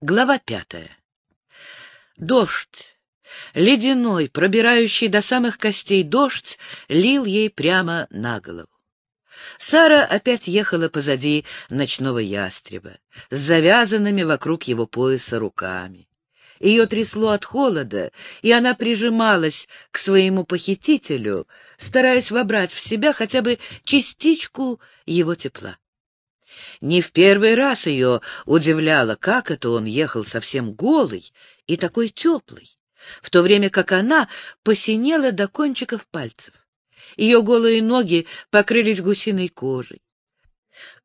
Глава пятая. Дождь, ледяной, пробирающий до самых костей дождь, лил ей прямо на голову. Сара опять ехала позади ночного ястреба, с завязанными вокруг его пояса руками. Ее трясло от холода, и она прижималась к своему похитителю, стараясь вобрать в себя хотя бы частичку его тепла. Не в первый раз ее удивляло, как это он ехал совсем голый и такой теплый, в то время как она посинела до кончиков пальцев. Ее голые ноги покрылись гусиной кожей.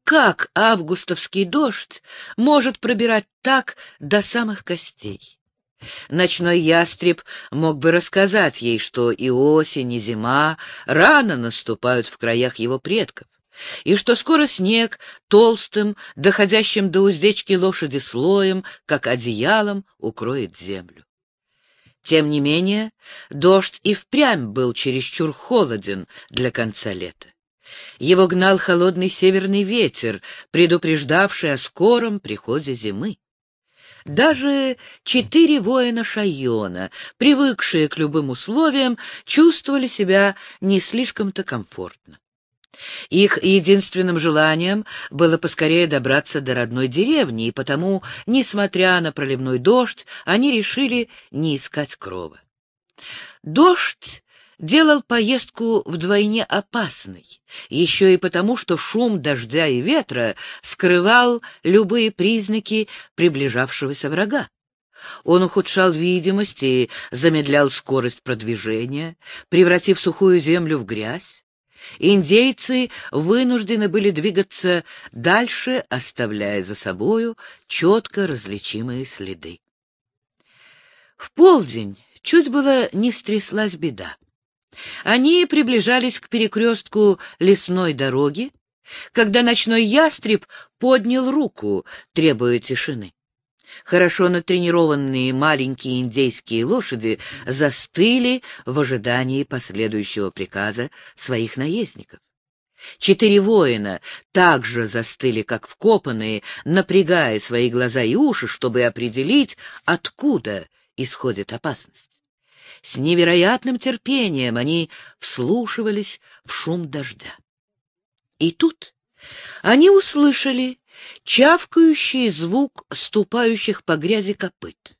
Как августовский дождь может пробирать так до самых костей? Ночной ястреб мог бы рассказать ей, что и осень, и зима рано наступают в краях его предков и что скоро снег толстым, доходящим до уздечки лошади слоем, как одеялом, укроет землю. Тем не менее, дождь и впрямь был чересчур холоден для конца лета. Его гнал холодный северный ветер, предупреждавший о скором приходе зимы. Даже четыре воина Шайона, привыкшие к любым условиям, чувствовали себя не слишком-то комфортно. Их единственным желанием было поскорее добраться до родной деревни, и потому, несмотря на проливной дождь, они решили не искать крова. Дождь делал поездку вдвойне опасной, еще и потому, что шум дождя и ветра скрывал любые признаки приближавшегося врага. Он ухудшал видимость и замедлял скорость продвижения, превратив сухую землю в грязь. Индейцы вынуждены были двигаться дальше, оставляя за собою четко различимые следы. В полдень чуть было не стряслась беда. Они приближались к перекрестку лесной дороги, когда ночной ястреб поднял руку, требуя тишины. Хорошо натренированные маленькие индейские лошади застыли в ожидании последующего приказа своих наездников. Четыре воина также застыли, как вкопанные, напрягая свои глаза и уши, чтобы определить, откуда исходит опасность. С невероятным терпением они вслушивались в шум дождя. И тут они услышали чавкающий звук ступающих по грязи копыт,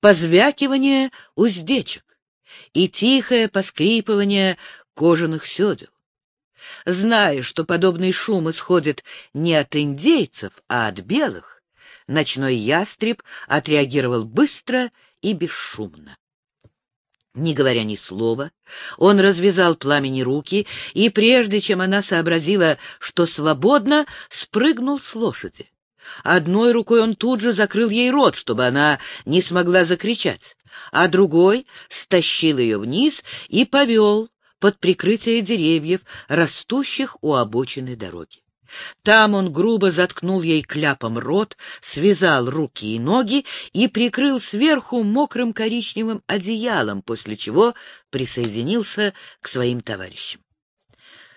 позвякивание уздечек и тихое поскрипывание кожаных седел. Зная, что подобный шум исходит не от индейцев, а от белых, ночной ястреб отреагировал быстро и бесшумно. Не говоря ни слова, он развязал пламени руки и, прежде чем она сообразила, что свободно, спрыгнул с лошади. Одной рукой он тут же закрыл ей рот, чтобы она не смогла закричать, а другой стащил ее вниз и повел под прикрытие деревьев, растущих у обочины дороги. Там он грубо заткнул ей кляпом рот, связал руки и ноги и прикрыл сверху мокрым коричневым одеялом, после чего присоединился к своим товарищам.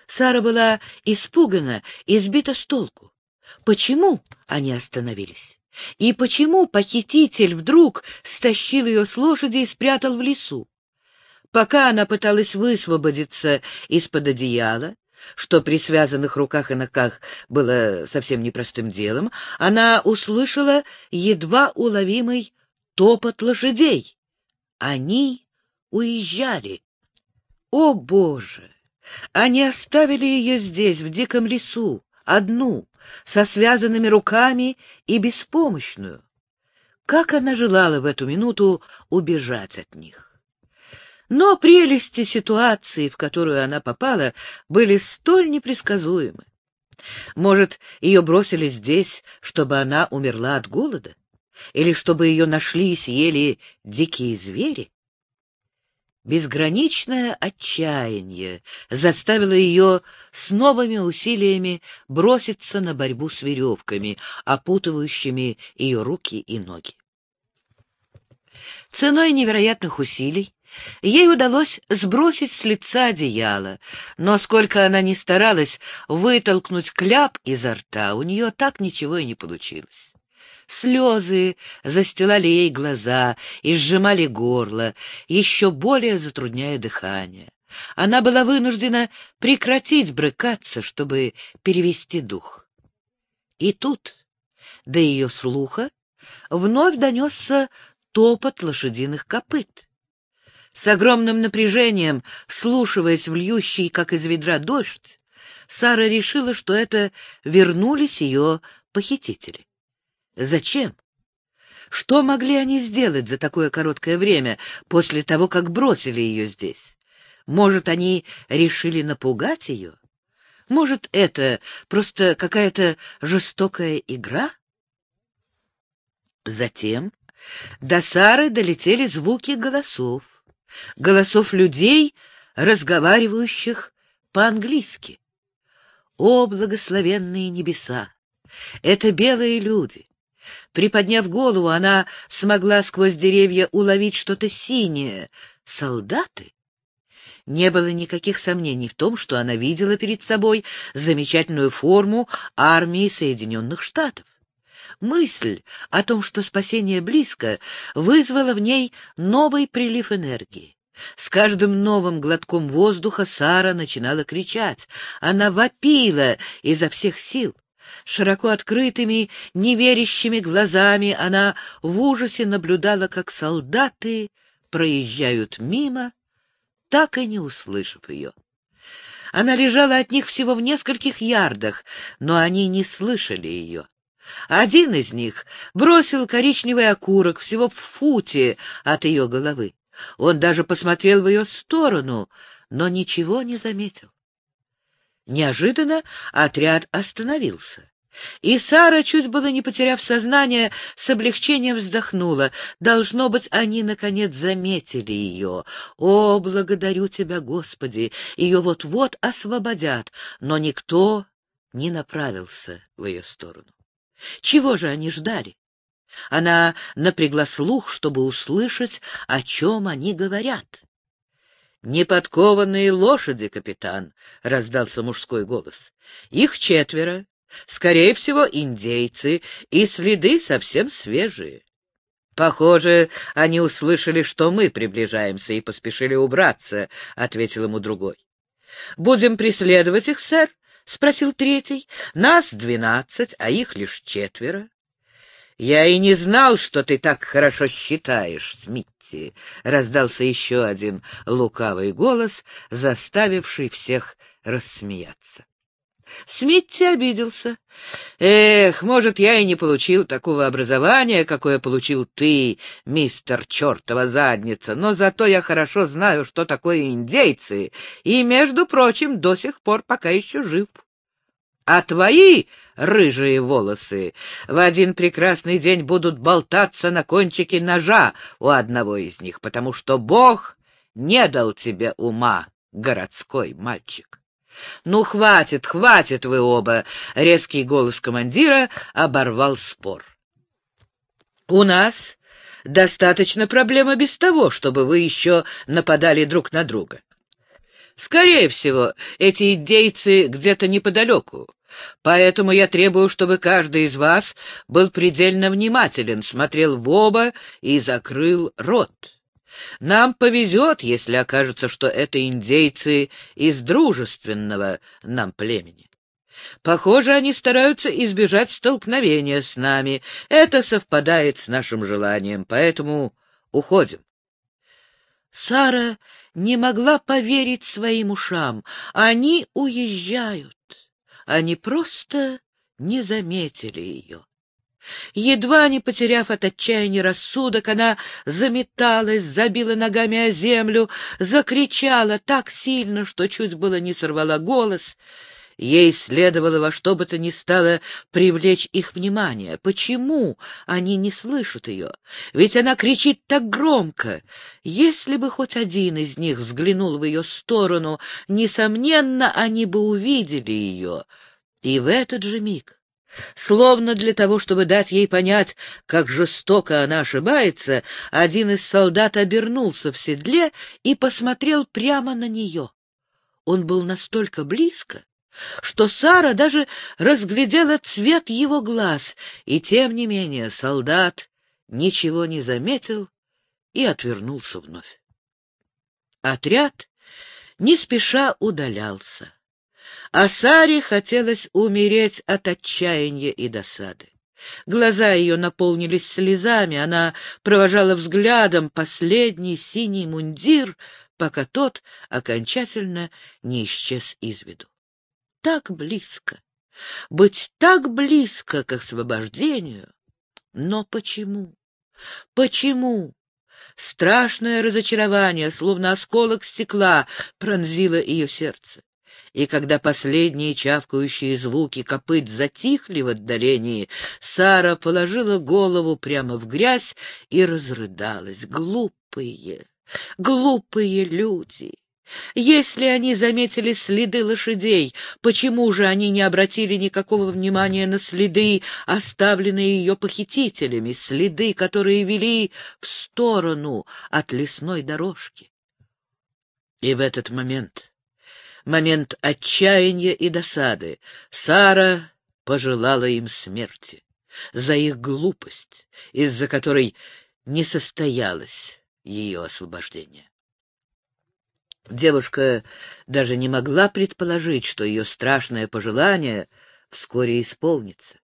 Сара была испугана и сбита с толку. Почему они остановились? И почему похититель вдруг стащил ее с лошади и спрятал в лесу? Пока она пыталась высвободиться из-под одеяла, что при связанных руках и ногах было совсем непростым делом, она услышала едва уловимый топот лошадей. Они уезжали. О, Боже! Они оставили ее здесь, в диком лесу, одну, со связанными руками и беспомощную. Как она желала в эту минуту убежать от них! Но прелести ситуации, в которую она попала, были столь непредсказуемы. Может, ее бросили здесь, чтобы она умерла от голода? Или чтобы ее нашли и съели дикие звери? Безграничное отчаяние заставило ее с новыми усилиями броситься на борьбу с веревками, опутывающими ее руки и ноги. Ценой невероятных усилий Ей удалось сбросить с лица одеяло, но сколько она ни старалась вытолкнуть кляп изо рта, у нее так ничего и не получилось. Слезы застилали ей глаза и сжимали горло, еще более затрудняя дыхание. Она была вынуждена прекратить брыкаться, чтобы перевести дух. И тут до ее слуха вновь донесся топот лошадиных копыт. С огромным напряжением, вслушиваясь в льющий, как из ведра, дождь, Сара решила, что это вернулись ее похитители. Зачем? Что могли они сделать за такое короткое время после того, как бросили ее здесь? Может, они решили напугать ее? Может, это просто какая-то жестокая игра? Затем до Сары долетели звуки голосов, голосов людей, разговаривающих по-английски. О, благословенные небеса! Это белые люди. Приподняв голову, она смогла сквозь деревья уловить что-то синее. Солдаты? Не было никаких сомнений в том, что она видела перед собой замечательную форму армии Соединенных Штатов. Мысль о том, что спасение близко, вызвала в ней новый прилив энергии. С каждым новым глотком воздуха Сара начинала кричать. Она вопила изо всех сил. Широко открытыми, неверящими глазами она в ужасе наблюдала, как солдаты проезжают мимо, так и не услышав ее. Она лежала от них всего в нескольких ярдах, но они не слышали ее. Один из них бросил коричневый окурок всего в футе от ее головы. Он даже посмотрел в ее сторону, но ничего не заметил. Неожиданно отряд остановился. И Сара, чуть было не потеряв сознание, с облегчением вздохнула. Должно быть, они, наконец, заметили ее. О, благодарю тебя, Господи! Ее вот-вот освободят, но никто не направился в ее сторону. Чего же они ждали? Она напрягла слух, чтобы услышать, о чем они говорят. «Неподкованные лошади, капитан!» — раздался мужской голос. «Их четверо, Скорее всего, индейцы, и следы совсем свежие. Похоже, они услышали, что мы приближаемся, и поспешили убраться, — ответил ему другой. — Будем преследовать их, сэр? — спросил третий. — Нас двенадцать, а их лишь четверо. — Я и не знал, что ты так хорошо считаешь, Смитти, — раздался еще один лукавый голос, заставивший всех рассмеяться. Смитти обиделся. «Эх, может, я и не получил такого образования, какое получил ты, мистер чертова задница, но зато я хорошо знаю, что такое индейцы, и, между прочим, до сих пор пока еще жив. А твои рыжие волосы в один прекрасный день будут болтаться на кончике ножа у одного из них, потому что Бог не дал тебе ума, городской мальчик. «Ну, хватит, хватит вы оба!» — резкий голос командира оборвал спор. «У нас достаточно проблем без того, чтобы вы еще нападали друг на друга. Скорее всего, эти идейцы где-то неподалеку, поэтому я требую, чтобы каждый из вас был предельно внимателен, смотрел в оба и закрыл рот». Нам повезет, если окажется, что это индейцы из дружественного нам племени. Похоже, они стараются избежать столкновения с нами. Это совпадает с нашим желанием, поэтому уходим. Сара не могла поверить своим ушам. Они уезжают. Они просто не заметили ее. Едва не потеряв от отчаяния рассудок, она заметалась, забила ногами о землю, закричала так сильно, что чуть было не сорвала голос. Ей следовало во что бы то ни стало привлечь их внимание. Почему они не слышат ее? Ведь она кричит так громко. Если бы хоть один из них взглянул в ее сторону, несомненно, они бы увидели ее. И в этот же миг Словно для того, чтобы дать ей понять, как жестоко она ошибается, один из солдат обернулся в седле и посмотрел прямо на нее. Он был настолько близко, что Сара даже разглядела цвет его глаз, и тем не менее солдат ничего не заметил и отвернулся вновь. Отряд не спеша удалялся, а Саре хотелось умереть от отчаяния и досады. Глаза ее наполнились слезами, она провожала взглядом последний синий мундир, пока тот окончательно не исчез из виду. Так близко, быть так близко к освобождению, но почему? Почему? Страшное разочарование, словно осколок стекла, пронзило ее сердце. И когда последние чавкающие звуки копыт затихли в отдалении, Сара положила голову прямо в грязь и разрыдалась. Глупые, глупые люди! Если они заметили следы лошадей, почему же они не обратили никакого внимания на следы, оставленные ее похитителями, следы, которые вели в сторону от лесной дорожки? И в этот момент, момент отчаяния и досады, Сара пожелала им смерти за их глупость, из-за которой не состоялось ее освобождение. Девушка даже не могла предположить, что ее страшное пожелание вскоре исполнится.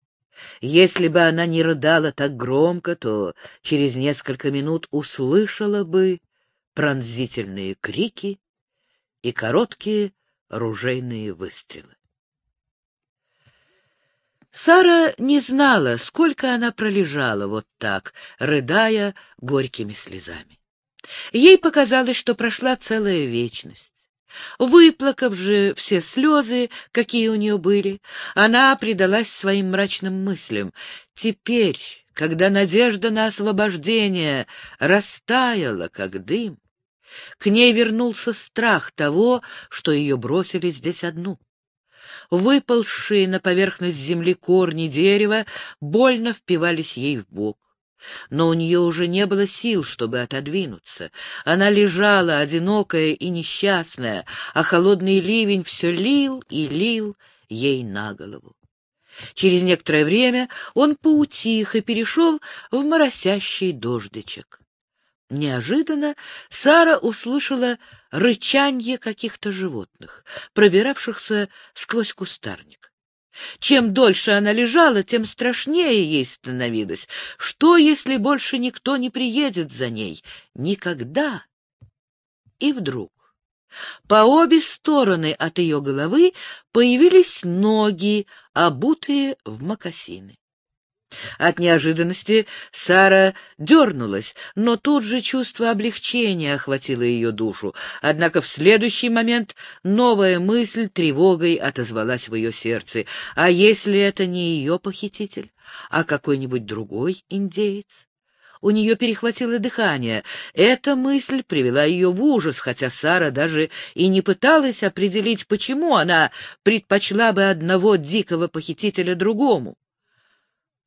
Если бы она не рыдала так громко, то через несколько минут услышала бы пронзительные крики и короткие ружейные выстрелы. Сара не знала, сколько она пролежала вот так, рыдая горькими слезами. Ей показалось, что прошла целая вечность. Выплакав же все слезы, какие у нее были, она предалась своим мрачным мыслям. Теперь, когда надежда на освобождение растаяла, как дым, к ней вернулся страх того, что ее бросили здесь одну. Выползшие на поверхность земли корни дерева больно впивались ей в бок но у нее уже не было сил, чтобы отодвинуться. Она лежала, одинокая и несчастная, а холодный ливень все лил и лил ей на голову. Через некоторое время он поутих и перешел в моросящий дождичек. Неожиданно Сара услышала рычанье каких-то животных, пробиравшихся сквозь кустарник. Чем дольше она лежала, тем страшнее ей становилось. Что, если больше никто не приедет за ней? Никогда. И вдруг по обе стороны от ее головы появились ноги, обутые в мокасины. От неожиданности Сара дернулась, но тут же чувство облегчения охватило ее душу. Однако в следующий момент новая мысль тревогой отозвалась в ее сердце. А если это не ее похититель, а какой-нибудь другой индеец? У нее перехватило дыхание. Эта мысль привела ее в ужас, хотя Сара даже и не пыталась определить, почему она предпочла бы одного дикого похитителя другому.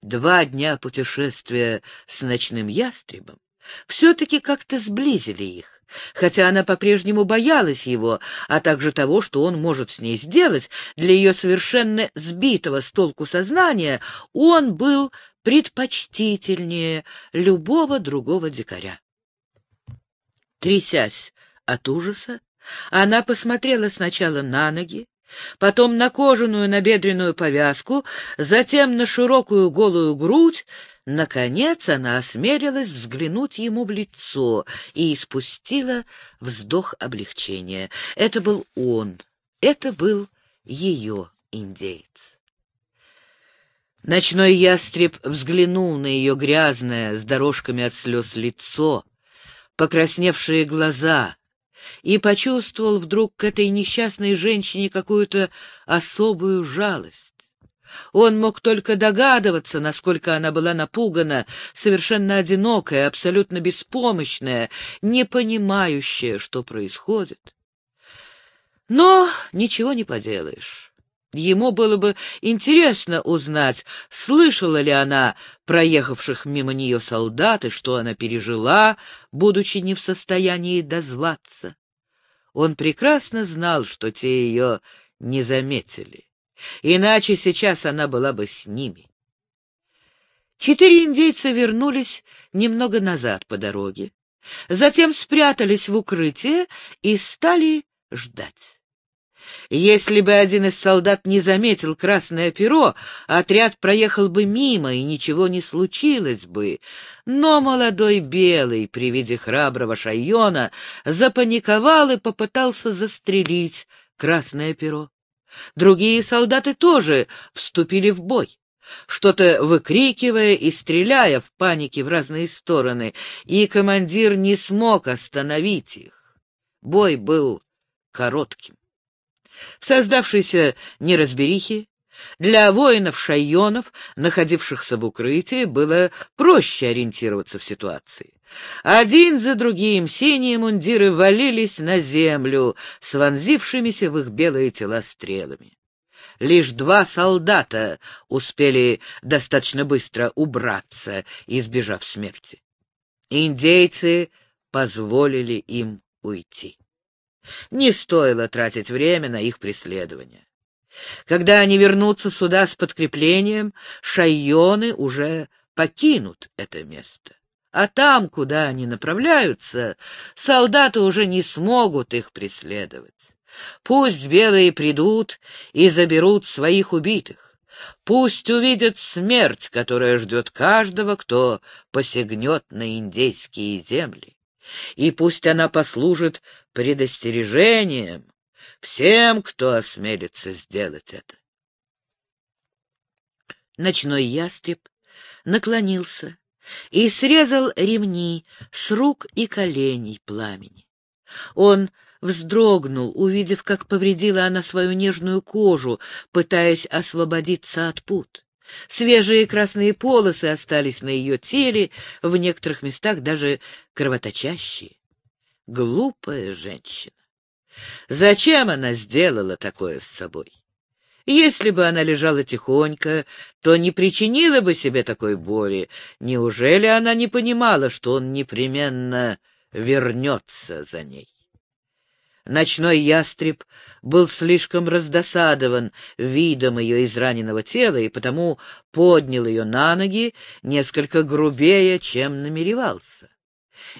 Два дня путешествия с ночным ястребом все-таки как-то сблизили их, хотя она по-прежнему боялась его, а также того, что он может с ней сделать, для ее совершенно сбитого с толку сознания он был предпочтительнее любого другого дикаря. Трясясь от ужаса, она посмотрела сначала на ноги, потом на кожаную набедренную повязку, затем на широкую голую грудь. Наконец она осмелилась взглянуть ему в лицо и испустила вздох облегчения. Это был он, это был ее индейец. Ночной ястреб взглянул на ее грязное, с дорожками от слез лицо, покрасневшие глаза — и почувствовал вдруг к этой несчастной женщине какую-то особую жалость. Он мог только догадываться, насколько она была напугана, совершенно одинокая, абсолютно беспомощная, не понимающая, что происходит. Но ничего не поделаешь. Ему было бы интересно узнать, слышала ли она проехавших мимо нее солдат и что она пережила, будучи не в состоянии дозваться. Он прекрасно знал, что те ее не заметили. Иначе сейчас она была бы с ними. Четыре индейца вернулись немного назад по дороге. Затем спрятались в укрытие и стали ждать. Если бы один из солдат не заметил красное перо, отряд проехал бы мимо, и ничего не случилось бы. Но молодой белый при виде храброго шайона запаниковал и попытался застрелить красное перо. Другие солдаты тоже вступили в бой что-то выкрикивая и стреляя в панике в разные стороны, и командир не смог остановить их. Бой был коротким. В создавшейся неразберихе для воинов-шайонов, находившихся в укрытии, было проще ориентироваться в ситуации. Один за другим синие мундиры валились на землю с вонзившимися в их белые тела стрелами. Лишь два солдата успели достаточно быстро убраться, избежав смерти. Индейцы позволили им уйти. Не стоило тратить время на их преследование. Когда они вернутся сюда с подкреплением, шайоны уже покинут это место. А там, куда они направляются, солдаты уже не смогут их преследовать. Пусть белые придут и заберут своих убитых. Пусть увидят смерть, которая ждет каждого, кто посягнет на индейские земли. И пусть она послужит предостережением всем, кто осмелится сделать это. Ночной ястреб наклонился и срезал ремни с рук и коленей пламени. Он вздрогнул, увидев, как повредила она свою нежную кожу, пытаясь освободиться от пут. Свежие красные полосы остались на ее теле, в некоторых местах даже кровоточащие. Глупая женщина. Зачем она сделала такое с собой? Если бы она лежала тихонько, то не причинила бы себе такой боли. Неужели она не понимала, что он непременно вернется за ней? Ночной ястреб был слишком раздосадован видом ее израненного тела и потому поднял ее на ноги несколько грубее, чем намеревался.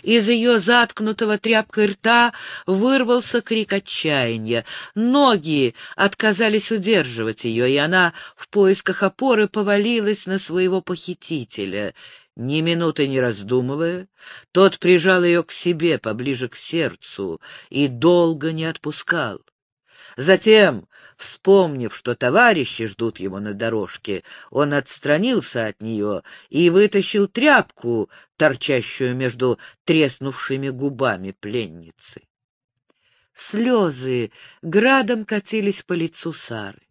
Из ее заткнутого тряпкой рта вырвался крик отчаяния. Ноги отказались удерживать ее, и она в поисках опоры повалилась на своего похитителя. Ни минуты не раздумывая, тот прижал ее к себе поближе к сердцу и долго не отпускал. Затем, вспомнив, что товарищи ждут его на дорожке, он отстранился от нее и вытащил тряпку, торчащую между треснувшими губами пленницы. Слезы градом катились по лицу Сары.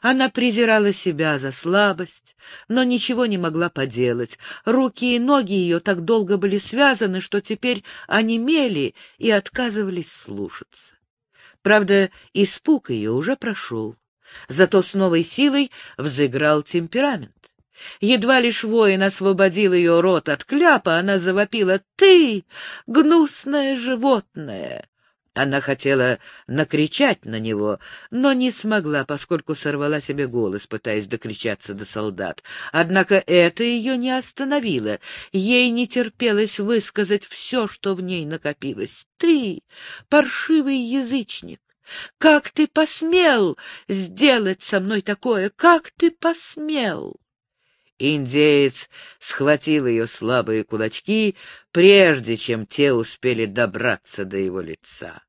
Она презирала себя за слабость, но ничего не могла поделать. Руки и ноги ее так долго были связаны, что теперь онемели и отказывались слушаться. Правда, испуг ее уже прошел. Зато с новой силой взыграл темперамент. Едва лишь воин освободил ее рот от кляпа, она завопила «Ты, гнусное животное!» Она хотела накричать на него, но не смогла, поскольку сорвала себе голос, пытаясь докричаться до солдат. Однако это ее не остановило. Ей не терпелось высказать все, что в ней накопилось. «Ты, паршивый язычник! Как ты посмел сделать со мной такое? Как ты посмел?» Индеец схватил ее слабые кулачки, прежде чем те успели добраться до его лица.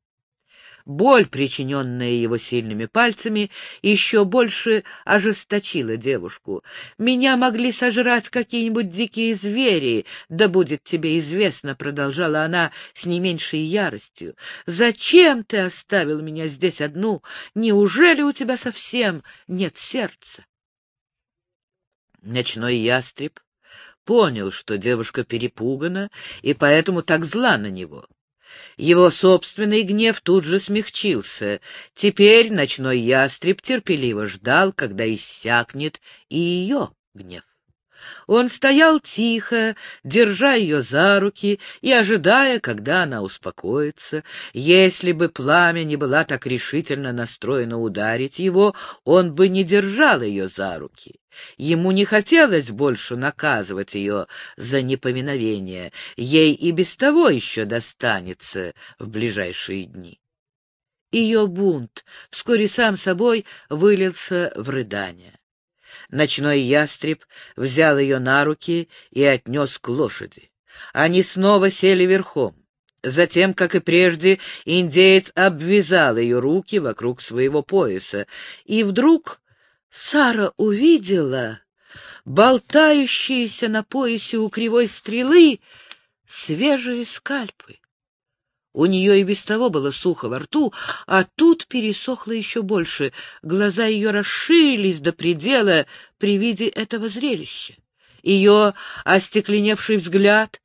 Боль, причиненная его сильными пальцами, еще больше ожесточила девушку. «Меня могли сожрать какие-нибудь дикие звери, да будет тебе известно», — продолжала она с не меньшей яростью. «Зачем ты оставил меня здесь одну? Неужели у тебя совсем нет сердца?» Ночной ястреб понял, что девушка перепугана, и поэтому так зла на него. Его собственный гнев тут же смягчился. Теперь ночной ястреб терпеливо ждал, когда иссякнет и ее гнев. Он стоял тихо, держа ее за руки и ожидая, когда она успокоится. Если бы пламя не была так решительно настроена ударить его, он бы не держал ее за руки. Ему не хотелось больше наказывать ее за неповиновение, ей и без того еще достанется в ближайшие дни. Ее бунт вскоре сам собой вылился в рыдание. Ночной ястреб взял ее на руки и отнес к лошади. Они снова сели верхом. Затем, как и прежде, индеец обвязал ее руки вокруг своего пояса, и вдруг Сара увидела болтающиеся на поясе у кривой стрелы свежие скальпы. У нее и без того было сухо во рту, а тут пересохло еще больше. Глаза ее расширились до предела при виде этого зрелища. Ее остекленевший взгляд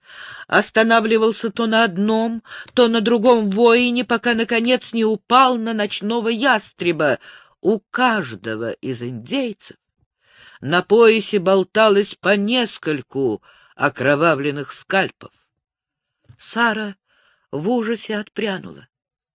останавливался то на одном, то на другом воине, пока, наконец, не упал на ночного ястреба. У каждого из индейцев на поясе болталось по нескольку окровавленных скальпов. Сара в ужасе отпрянула.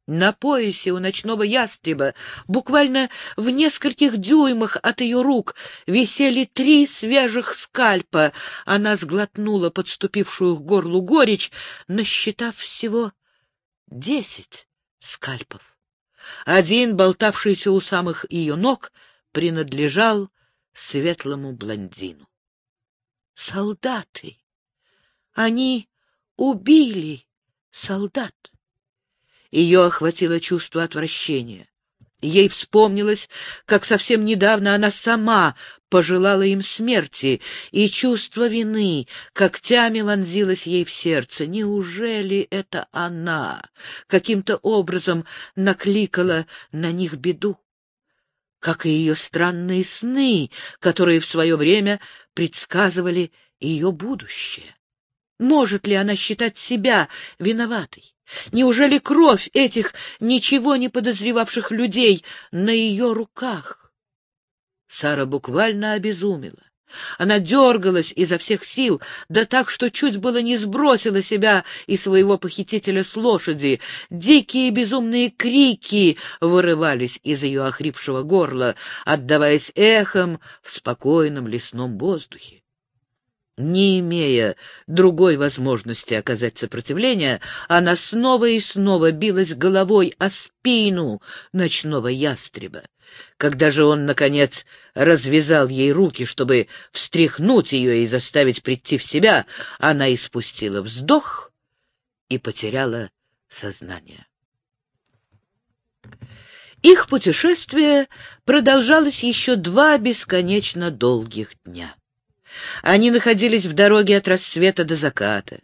На поясе у ночного ястреба, буквально в нескольких дюймах от ее рук, висели три свежих скальпа. Она сглотнула подступившую к горлу горечь, насчитав всего десять скальпов. Один, болтавшийся у самых ее ног, принадлежал светлому блондину. Солдаты! Они убили солдат. Ее охватило чувство отвращения. Ей вспомнилось, как совсем недавно она сама пожелала им смерти, и чувство вины когтями вонзилось ей в сердце. Неужели это она каким-то образом накликала на них беду? Как и ее странные сны, которые в свое время предсказывали ее будущее. Может ли она считать себя виноватой? Неужели кровь этих ничего не подозревавших людей на ее руках? Сара буквально обезумела. Она дергалась изо всех сил, да так, что чуть было не сбросила себя и своего похитителя с лошади. Дикие безумные крики вырывались из ее охрипшего горла, отдаваясь эхом в спокойном лесном воздухе. Не имея другой возможности оказать сопротивление, она снова и снова билась головой о спину ночного ястреба. Когда же он, наконец, развязал ей руки, чтобы встряхнуть ее и заставить прийти в себя, она испустила вздох и потеряла сознание. Их путешествие продолжалось еще два бесконечно долгих дня. Они находились в дороге от рассвета до заката.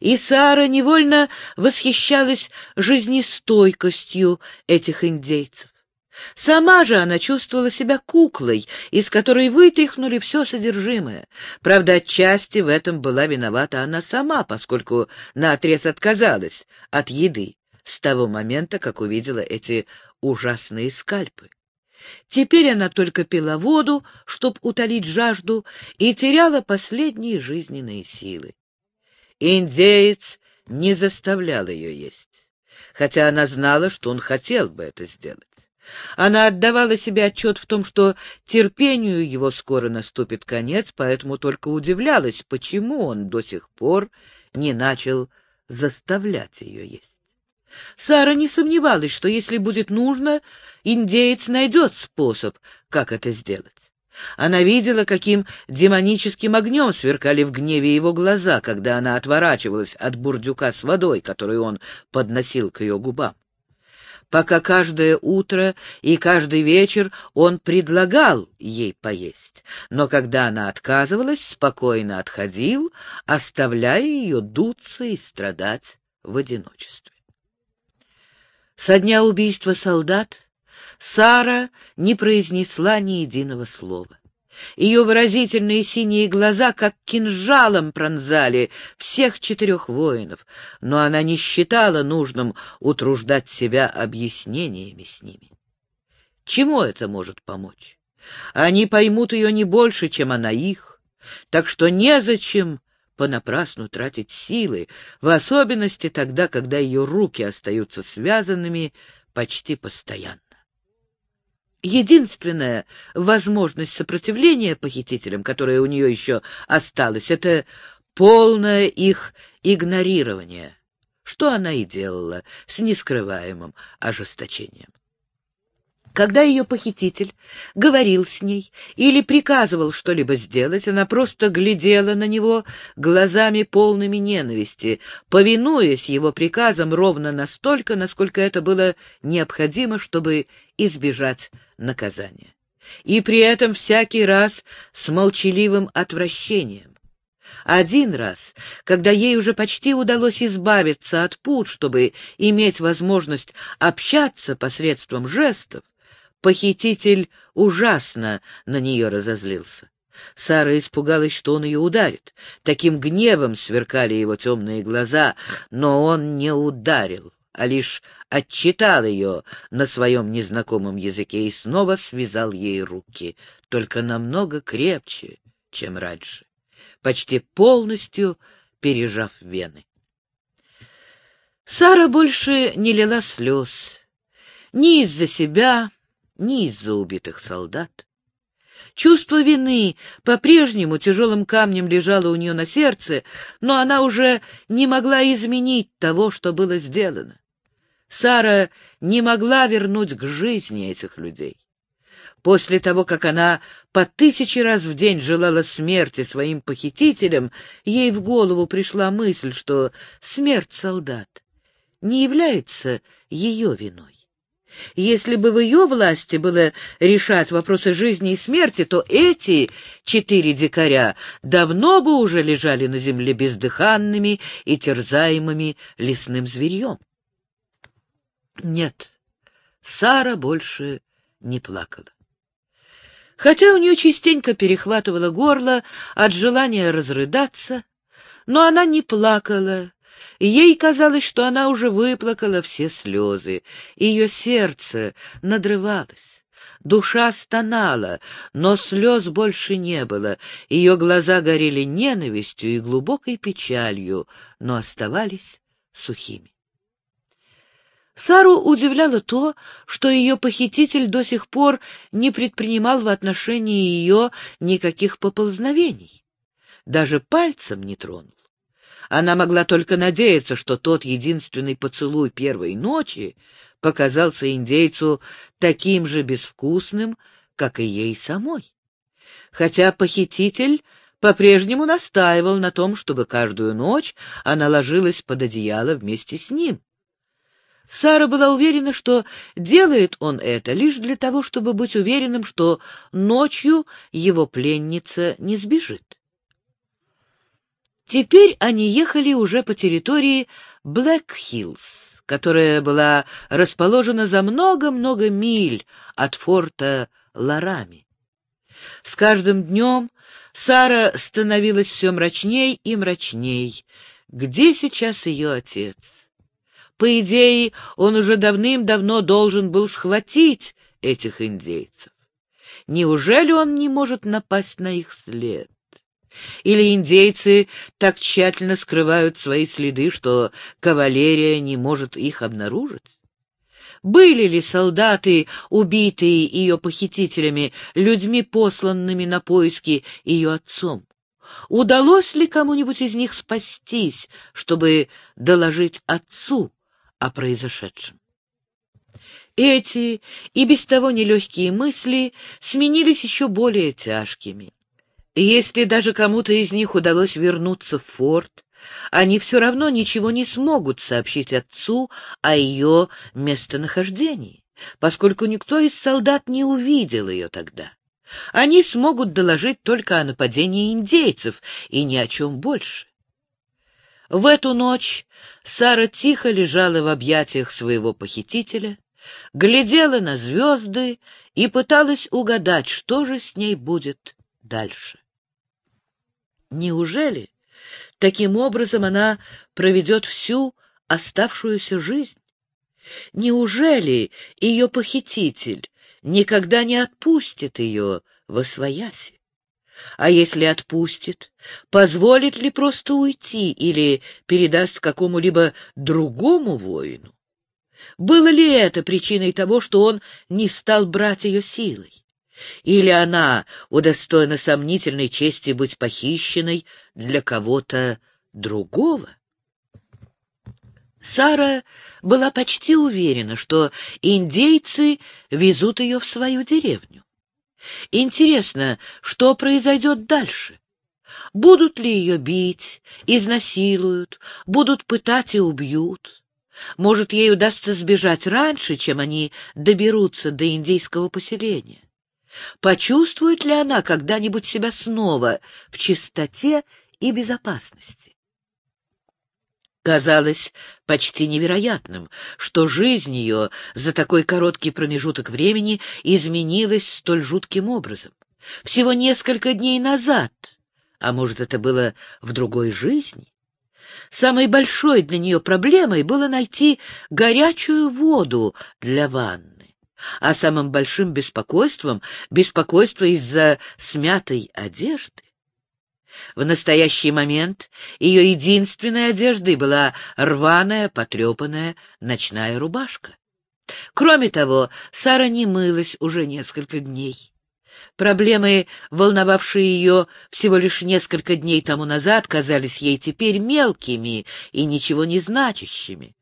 И Сара невольно восхищалась жизнестойкостью этих индейцев. Сама же она чувствовала себя куклой, из которой вытряхнули все содержимое. Правда, отчасти в этом была виновата она сама, поскольку наотрез отказалась от еды с того момента, как увидела эти ужасные скальпы. Теперь она только пила воду, чтобы утолить жажду, и теряла последние жизненные силы. Индеец не заставлял ее есть, хотя она знала, что он хотел бы это сделать. Она отдавала себе отчет в том, что терпению его скоро наступит конец, поэтому только удивлялась, почему он до сих пор не начал заставлять ее есть. Сара не сомневалась, что если будет нужно, индеец найдет способ, как это сделать. Она видела, каким демоническим огнем сверкали в гневе его глаза, когда она отворачивалась от бурдюка с водой, который он подносил к ее губам. Пока каждое утро и каждый вечер он предлагал ей поесть, но когда она отказывалась, спокойно отходил, оставляя ее дуться и страдать в одиночестве. Со дня убийства солдат Сара не произнесла ни единого слова. Ее выразительные синие глаза как кинжалом пронзали всех четырех воинов, но она не считала нужным утруждать себя объяснениями с ними. Чему это может помочь? Они поймут ее не больше, чем она их. так что незачем понапрасну тратить силы, в особенности тогда, когда ее руки остаются связанными почти постоянно. Единственная возможность сопротивления похитителям, которая у нее еще осталась, это полное их игнорирование, что она и делала с нескрываемым ожесточением. Когда ее похититель говорил с ней или приказывал что-либо сделать, она просто глядела на него глазами полными ненависти, повинуясь его приказам ровно настолько, насколько это было необходимо, чтобы избежать наказания. И при этом всякий раз с молчаливым отвращением. Один раз, когда ей уже почти удалось избавиться от пут, чтобы иметь возможность общаться посредством жестов, Похититель ужасно на нее разозлился. Сара испугалась, что он ее ударит. Таким гневом сверкали его темные глаза, но он не ударил, а лишь отчитал ее на своем незнакомом языке и снова связал ей руки, только намного крепче, чем раньше, почти полностью пережав вены. Сара больше не лила слез, ни из-за себя, ни из-за убитых солдат. Чувство вины по-прежнему тяжелым камнем лежало у нее на сердце, но она уже не могла изменить того, что было сделано. Сара не могла вернуть к жизни этих людей. После того, как она по тысяче раз в день желала смерти своим похитителям, ей в голову пришла мысль, что смерть солдат не является ее виной. Если бы в ее власти было решать вопросы жизни и смерти, то эти четыре дикаря давно бы уже лежали на земле бездыханными и терзаемыми лесным зверьем. Нет, Сара больше не плакала. Хотя у нее частенько перехватывало горло от желания разрыдаться, но она не плакала Ей казалось, что она уже выплакала все слезы. Ее сердце надрывалось. Душа стонала, но слез больше не было. Ее глаза горели ненавистью и глубокой печалью, но оставались сухими. Сару удивляло то, что ее похититель до сих пор не предпринимал в отношении ее никаких поползновений. Даже пальцем не тронул. Она могла только надеяться, что тот единственный поцелуй первой ночи показался индейцу таким же безвкусным, как и ей самой. Хотя похититель по-прежнему настаивал на том, чтобы каждую ночь она ложилась под одеяло вместе с ним. Сара была уверена, что делает он это лишь для того, чтобы быть уверенным, что ночью его пленница не сбежит. Теперь они ехали уже по территории Блэк-Хиллз, которая была расположена за много-много миль от форта Ларами. С каждым днем Сара становилась все мрачней и мрачней. Где сейчас ее отец? По идее, он уже давным-давно должен был схватить этих индейцев. Неужели он не может напасть на их след? Или индейцы так тщательно скрывают свои следы, что кавалерия не может их обнаружить? Были ли солдаты, убитые ее похитителями, людьми, посланными на поиски ее отцом? Удалось ли кому-нибудь из них спастись, чтобы доложить отцу о произошедшем? Эти и без того нелегкие мысли сменились еще более тяжкими. Если даже кому-то из них удалось вернуться в форт, они все равно ничего не смогут сообщить отцу о ее местонахождении, поскольку никто из солдат не увидел ее тогда. Они смогут доложить только о нападении индейцев и ни о чем больше. В эту ночь Сара тихо лежала в объятиях своего похитителя, глядела на звезды и пыталась угадать, что же с ней будет дальше. Неужели таким образом она проведет всю оставшуюся жизнь? Неужели ее похититель никогда не отпустит ее во свояси? А если отпустит, позволит ли просто уйти или передаст какому-либо другому воину? Было ли это причиной того, что он не стал брать ее силой? Или она удостоена сомнительной чести быть похищенной для кого-то другого? Сара была почти уверена, что индейцы везут ее в свою деревню. Интересно, что произойдет дальше? Будут ли ее бить, изнасилуют, будут пытать и убьют? Может, ей удастся сбежать раньше, чем они доберутся до индейского поселения? Почувствует ли она когда-нибудь себя снова в чистоте и безопасности? Казалось почти невероятным, что жизнь ее за такой короткий промежуток времени изменилась столь жутким образом. Всего несколько дней назад, а может, это было в другой жизни? Самой большой для нее проблемой было найти горячую воду для ванны, а самым большим беспокойством — беспокойство из-за смятой одежды. В настоящий момент ее единственной одеждой была рваная, потрепанная ночная рубашка. Кроме того, Сара не мылась уже несколько дней. Проблемы, волновавшие ее всего лишь несколько дней тому назад, казались ей теперь мелкими и ничего не значащими.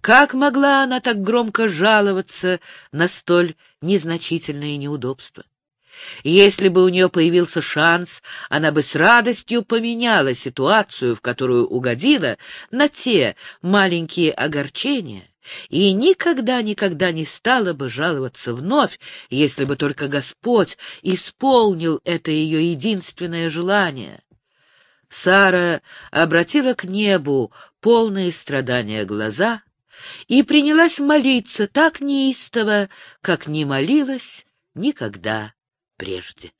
Как могла она так громко жаловаться на столь незначительные неудобства? Если бы у нее появился шанс, она бы с радостью поменяла ситуацию, в которую угодила, на те маленькие огорчения, и никогда-никогда не стала бы жаловаться вновь, если бы только Господь исполнил это ее единственное желание. Сара обратила к небу полные страдания глаза и принялась молиться так неистово, как не молилась никогда прежде.